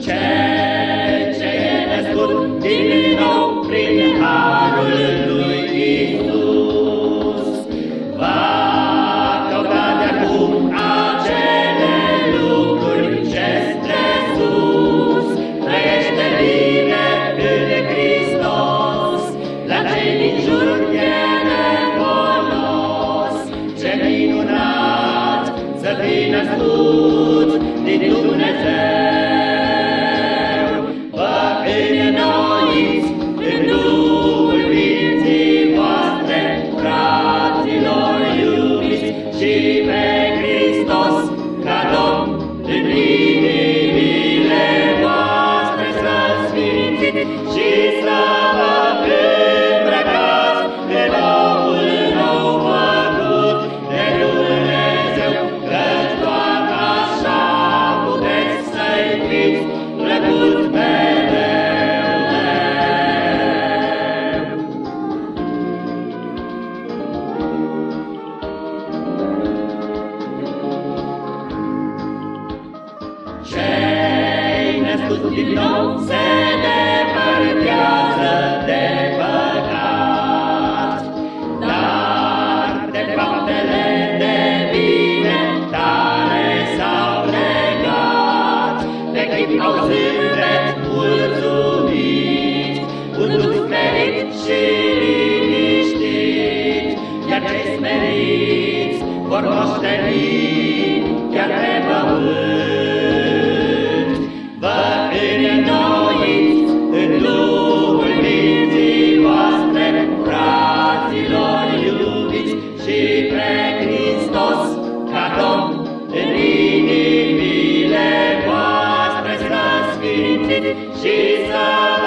Ce ce e născut din nou prin din nou se depărtează de păcat. Dar de faptele de bine tale s-au legat, de când au zâmbet mulțumit, un duc și liniștit, iar cei smeriți vor moșteni chiar pe pământ. și să